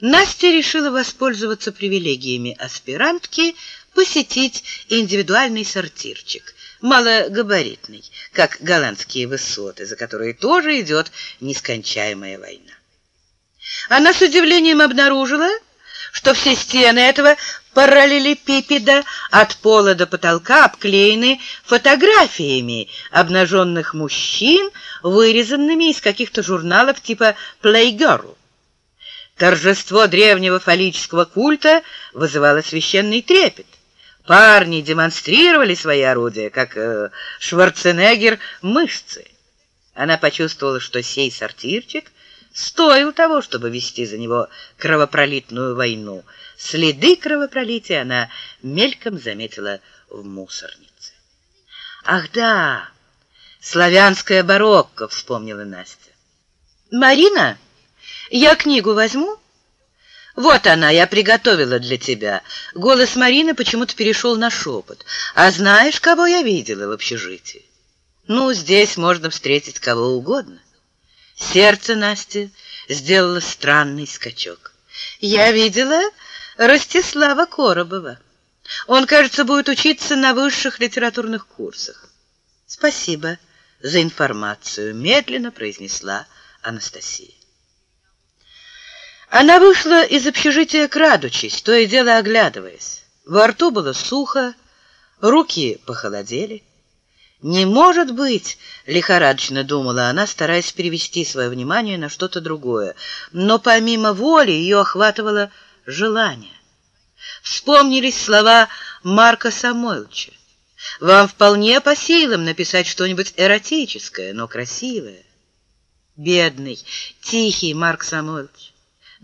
Настя решила воспользоваться привилегиями аспирантки, посетить индивидуальный сортирчик, малогабаритный, как голландские высоты, за которые тоже идет нескончаемая война. Она с удивлением обнаружила, что все стены этого параллелепипеда от пола до потолка обклеены фотографиями обнаженных мужчин, вырезанными из каких-то журналов типа Playgirl. Торжество древнего фаллического культа вызывало священный трепет. Парни демонстрировали свои орудия, как э, Шварценеггер мышцы. Она почувствовала, что сей сортирчик стоил того, чтобы вести за него кровопролитную войну. Следы кровопролития она мельком заметила в мусорнице. «Ах да, славянская барокко!» — вспомнила Настя. «Марина, я книгу возьму?» «Вот она, я приготовила для тебя». Голос Марины почему-то перешел на шепот. «А знаешь, кого я видела в общежитии?» «Ну, здесь можно встретить кого угодно». Сердце Насти сделало странный скачок. «Я видела Ростислава Коробова. Он, кажется, будет учиться на высших литературных курсах». «Спасибо за информацию», — медленно произнесла Анастасия. Она вышла из общежития, крадучись, то и дело оглядываясь. Во рту было сухо, руки похолодели. «Не может быть!» — лихорадочно думала она, стараясь перевести свое внимание на что-то другое. Но помимо воли ее охватывало желание. Вспомнились слова Марка Самойловича. «Вам вполне по силам написать что-нибудь эротическое, но красивое». «Бедный, тихий Марк Самойлович», —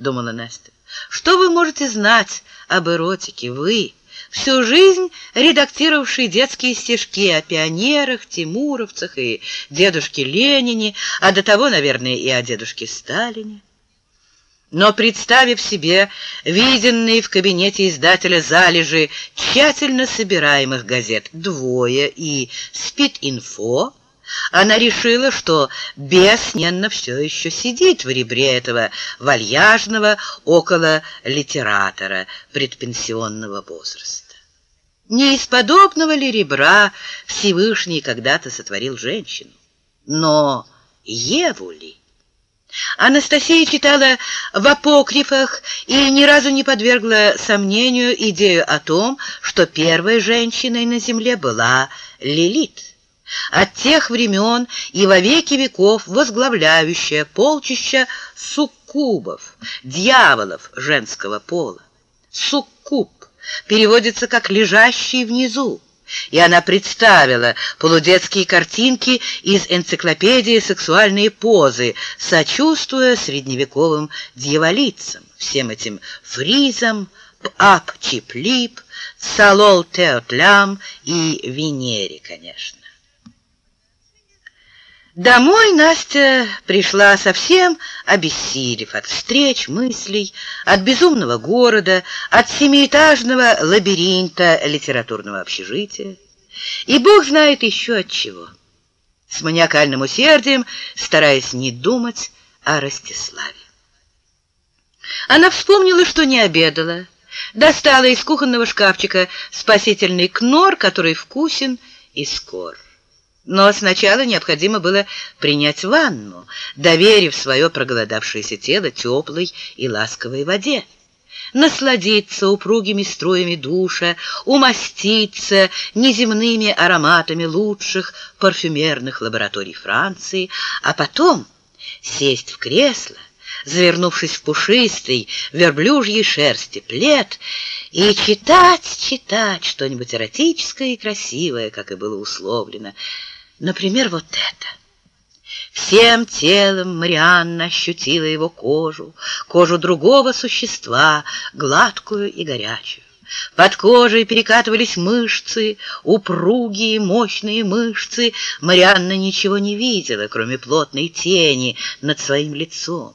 думала Настя. «Что вы можете знать об эротике, вы?» всю жизнь редактировавший детские стишки о пионерах, тимуровцах и дедушке Ленине, а до того, наверное, и о дедушке Сталине. Но, представив себе виденные в кабинете издателя залежи тщательно собираемых газет «Двое» и «Спид-инфо», она решила, что бесненно все еще сидит в ребре этого вальяжного около литератора предпенсионного возраста. Не из подобного ли ребра Всевышний когда-то сотворил женщину? Но Еву ли? Анастасия читала в апокрифах и ни разу не подвергла сомнению идею о том, что первой женщиной на земле была Лилит от тех времен и во веки веков возглавляющая полчища суккубов, дьяволов женского пола. Суккуб переводится как «лежащий внизу», и она представила полудетские картинки из энциклопедии «Сексуальные позы», сочувствуя средневековым дьяволицам, всем этим фризам, ап-чип-лип, салол-теотлям и Венере, конечно. Домой Настя пришла совсем обессилев от встреч, мыслей, от безумного города, от семиэтажного лабиринта литературного общежития. И Бог знает еще от чего. С маниакальным усердием, стараясь не думать о Ростиславе. Она вспомнила, что не обедала, достала из кухонного шкафчика спасительный кнор, который вкусен и скор. Но сначала необходимо было принять ванну, доверив свое проголодавшееся тело теплой и ласковой воде. Насладиться упругими струями душа, умаститься неземными ароматами лучших парфюмерных лабораторий Франции, а потом сесть в кресло, завернувшись в пушистый верблюжьей шерсти плед, и читать, читать что-нибудь эротическое и красивое, как и было условлено, Например, вот это. Всем телом Марианна ощутила его кожу, кожу другого существа, гладкую и горячую. Под кожей перекатывались мышцы, упругие, мощные мышцы. Марианна ничего не видела, кроме плотной тени над своим лицом.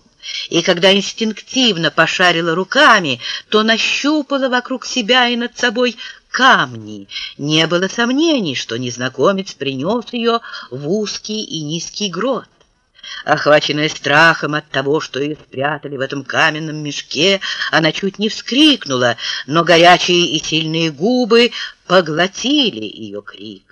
И когда инстинктивно пошарила руками, то нащупала вокруг себя и над собой камни. Не было сомнений, что незнакомец принес ее в узкий и низкий грот. Охваченная страхом от того, что ее спрятали в этом каменном мешке, она чуть не вскрикнула, но горячие и сильные губы поглотили ее крик.